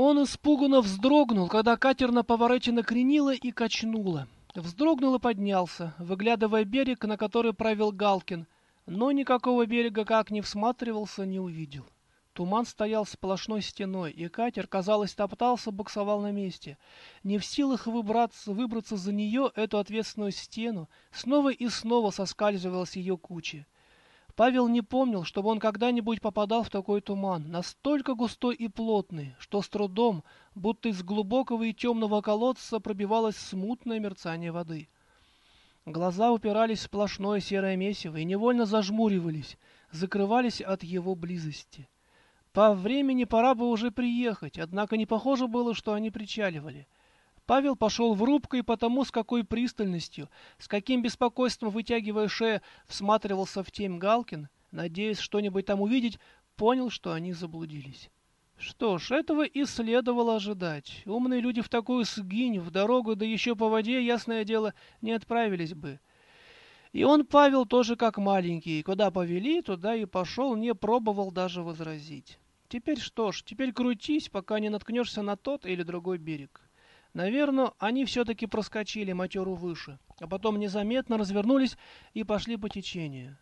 Он испуганно вздрогнул, когда катер на повороте накренило и качнуло. Вздрогнул и поднялся, выглядывая берег, на который правил Галкин, но никакого берега, как ни всматривался, не увидел. Туман стоял сплошной стеной, и катер, казалось, топтался, буксовал на месте. Не в силах выбраться, выбраться за нее, эту ответственную стену, снова и снова соскальзывал с ее кучи. Павел не помнил, чтобы он когда-нибудь попадал в такой туман, настолько густой и плотный, что с трудом, будто из глубокого и темного колодца пробивалось смутное мерцание воды. Глаза упирались в сплошное серое месиво и невольно зажмуривались, закрывались от его близости. По времени пора бы уже приехать, однако не похоже было, что они причаливали. Павел пошел в рубку и потому, с какой пристальностью, с каким беспокойством, вытягивая шею, всматривался в тень Галкин, надеясь что-нибудь там увидеть, понял, что они заблудились. Что ж, этого и следовало ожидать. Умные люди в такую сгинь, в дорогу, да еще по воде, ясное дело, не отправились бы. И он, Павел, тоже как маленький, куда повели, туда и пошел, не пробовал даже возразить. Теперь что ж, теперь крутись, пока не наткнешься на тот или другой берег. Наверное, они все-таки проскочили матеру выше, а потом незаметно развернулись и пошли по течению.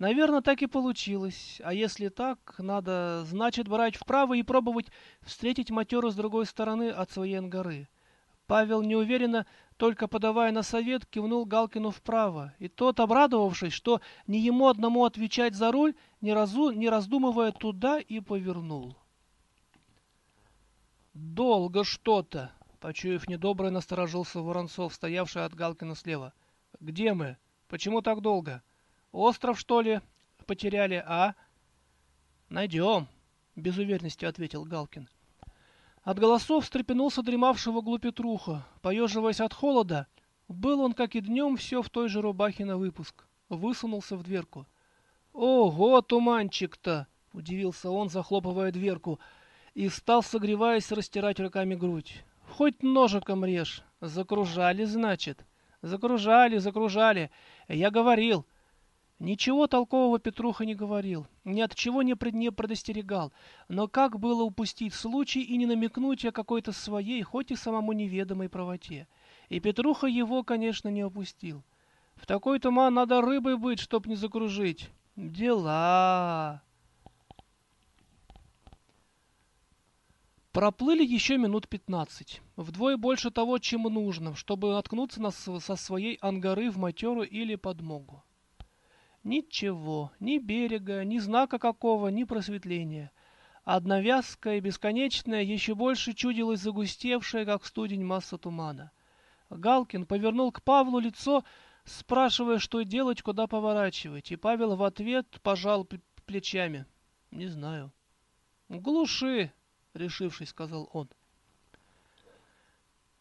Наверное, так и получилось. А если так, надо, значит, брать вправо и пробовать встретить матеру с другой стороны от своей ангары. Павел неуверенно, только подавая на совет, кивнул Галкину вправо, и тот, обрадовавшись, что не ему одному отвечать за руль, не, разу, не раздумывая туда, и повернул. «Долго что-то!» Почуяв недоброе, насторожился Воронцов, стоявший от Галкина слева. «Где мы? Почему так долго? Остров, что ли, потеряли, а?» «Найдем», — без уверенности ответил Галкин. От голосов встрепенулся дремавшего углу Петруха. Поеживаясь от холода, был он, как и днем, все в той же рубахе на выпуск. Высунулся в дверку. «Ого, туманчик-то!» — удивился он, захлопывая дверку, и стал, согреваясь, растирать руками грудь. Хоть ножиком режь. Закружали, значит. Закружали, закружали. Я говорил. Ничего толкового Петруха не говорил, ни от чего не, пред, не предостерегал, но как было упустить случай и не намекнуть о какой-то своей, хоть и самому неведомой правоте. И Петруха его, конечно, не опустил. В такой туман надо рыбой быть, чтоб не закружить. Дела. Проплыли еще минут пятнадцать, вдвое больше того, чем нужно, чтобы наткнуться на, со своей ангары в матеру или подмогу. Ничего, ни берега, ни знака какого, ни просветления. Одна вязкая, бесконечная, еще больше чудилась загустевшая, как студень масса тумана. Галкин повернул к Павлу лицо, спрашивая, что делать, куда поворачивать, и Павел в ответ пожал плечами. «Не знаю». «Глуши!» — решившись, сказал он.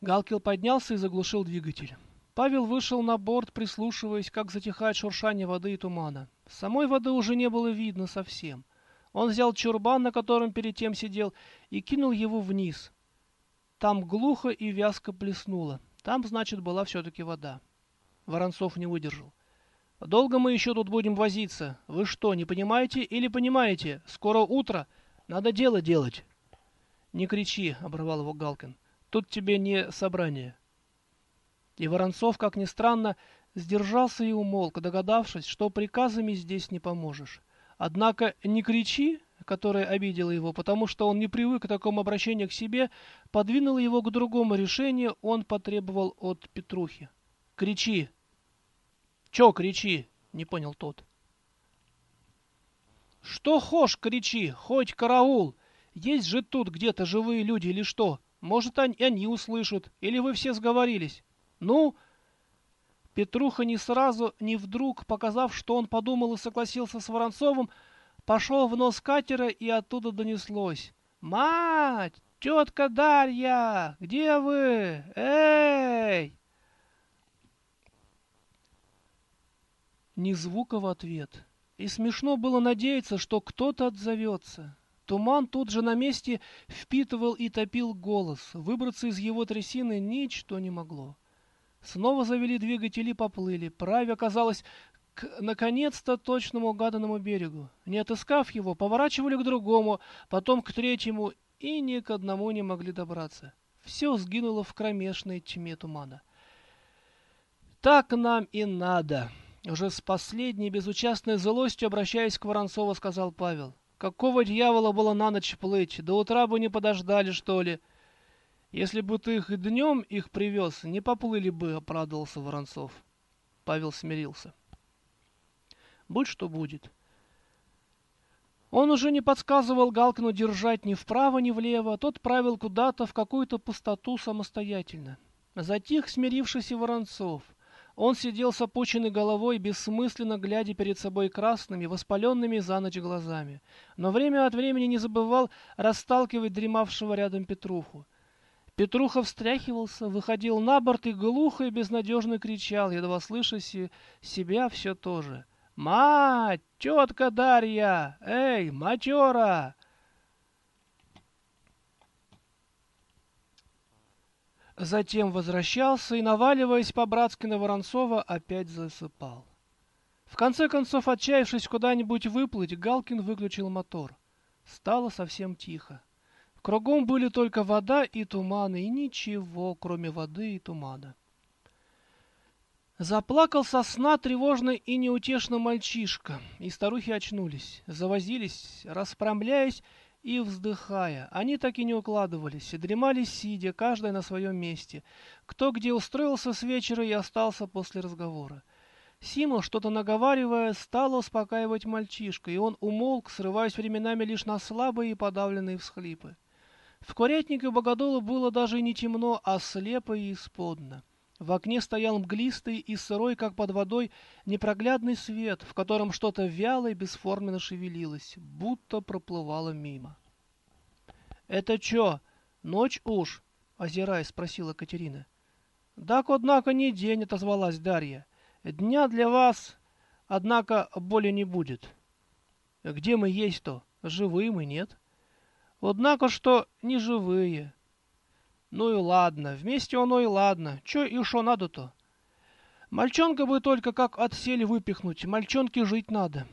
Галкил поднялся и заглушил двигатель. Павел вышел на борт, прислушиваясь, как затихает шуршание воды и тумана. Самой воды уже не было видно совсем. Он взял чурбан, на котором перед тем сидел, и кинул его вниз. Там глухо и вязко плеснуло. Там, значит, была все-таки вода. Воронцов не выдержал. «Долго мы еще тут будем возиться? Вы что, не понимаете или понимаете? Скоро утро. Надо дело делать». «Не кричи», — оборвал его Галкин. «Тут тебе не собрание». И Воронцов, как ни странно, сдержался и умолк, догадавшись, что приказами здесь не поможешь. Однако «не кричи», которая обидела его, потому что он не привык к такому обращению к себе, подвинула его к другому решению, он потребовал от Петрухи. «Кричи!» «Чё кричи?» — не понял тот. «Что хошь кричи, хоть караул!» Есть же тут где-то живые люди или что? Может, они, услышат, или вы все сговорились? Ну...» Петруха не сразу, не вдруг, показав, что он подумал и согласился с Воронцовым, пошел в нос катера, и оттуда донеслось. «Мать! Тетка Дарья! Где вы? Эй!» Ни звука в ответ. И смешно было надеяться, что кто-то отзовется. Туман тут же на месте впитывал и топил голос. Выбраться из его трясины ничто не могло. Снова завели двигатели и поплыли. Праве оказалось к, наконец-то, точному угаданному берегу. Не отыскав его, поворачивали к другому, потом к третьему и ни к одному не могли добраться. Все сгинуло в кромешной тьме тумана. «Так нам и надо!» Уже с последней безучастной злостью, обращаясь к Воронцову, сказал Павел. «Какого дьявола было на ночь плыть? До утра бы не подождали, что ли?» «Если бы ты их днем их привез, не поплыли бы», — оправдывался Воронцов. Павел смирился. «Будь что будет». Он уже не подсказывал Галкину держать ни вправо, ни влево, тот правил куда-то в какую-то пустоту самостоятельно. Затих смирившийся Воронцов — он сидел с опущенной головой, бессмысленно глядя перед собой красными, воспаленными за ночь глазами, но время от времени не забывал расталкивать дремавшего рядом Петруху. Петруха встряхивался, выходил на борт и глухо и безнадежно кричал, едва слыша себя все то же. «Мать! Тетка Дарья! Эй, матера!» Затем возвращался и, наваливаясь по-братски на Воронцова, опять засыпал. В конце концов, отчаявшись куда-нибудь выплыть, Галкин выключил мотор. Стало совсем тихо. Кругом были только вода и туман, и ничего, кроме воды и тумана. Заплакал со сна тревожно и неутешно мальчишка, и старухи очнулись, завозились, расправляясь и вздыхая. Они так и не укладывались, и дремали сидя, каждая на своем месте. Кто где устроился с вечера и остался после разговора. Сима, что-то наговаривая, стала успокаивать мальчишка, и он умолк, срываясь временами лишь на слабые и подавленные всхлипы. В курятнике Богодола было даже не темно, а слепо и исподно. В окне стоял мглистый и сырой, как под водой, непроглядный свет, в котором что-то вяло и бесформенно шевелилось, будто проплывало мимо. — Это чё, ночь уж? — озираясь, спросила Катерина. — Так, однако, не день, — отозвалась Дарья. — Дня для вас, однако, более не будет. — Где мы есть-то? Живые мы, нет? — Однако, что не живые. Ну и ладно, вместе оно и ладно. Чё и шо надо-то? Мальчонка бы только как отсель выпихнуть, мальчонке жить надо.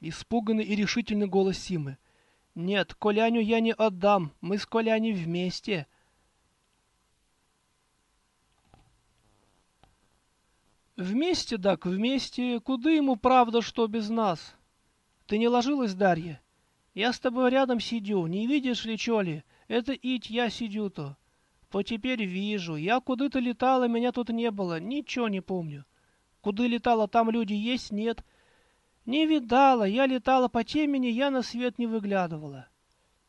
Испуганный и решительный голос Симы. Нет, Коляню я не отдам, мы с Коляней вместе. Вместе, так, вместе. Куда ему правда, что без нас? Ты не ложилась, Дарья? Я с тобой рядом сидю, не видишь ли, чё ли? Это ить я сидю-то. То теперь вижу. Я куда-то летала, меня тут не было. Ничего не помню. Куда летала, там люди есть, нет. Не видала. Я летала по темени, я на свет не выглядывала.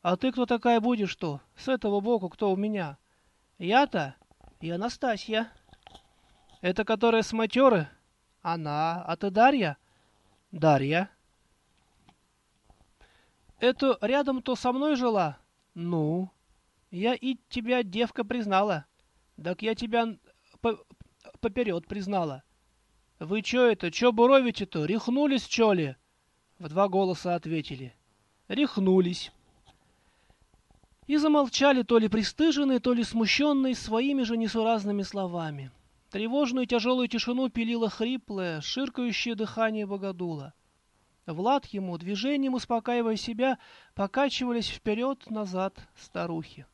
А ты кто такая будешь, что? С этого боку кто у меня? Я-то? Я Настасья. Это которая с матеры? Она. А ты Дарья? Дарья. Это рядом-то со мной жила? Ну. Я и тебя, девка, признала. Так я тебя по поперед признала. Вы чё это, чё буровите-то, рехнулись, чё ли? В два голоса ответили. Рехнулись. И замолчали, то ли пристыженные, то ли смущенные своими же несуразными словами. Тревожную тяжелую тишину пилило хриплое, ширкающее дыхание богодула. Влад ему, движением успокаивая себя, покачивались вперед-назад старухи.